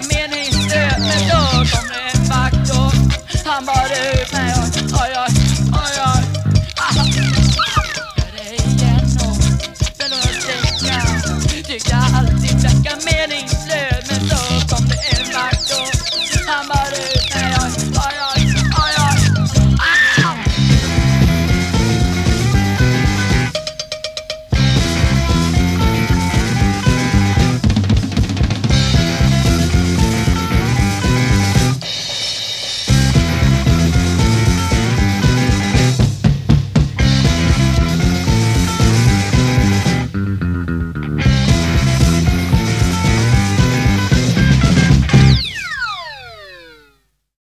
man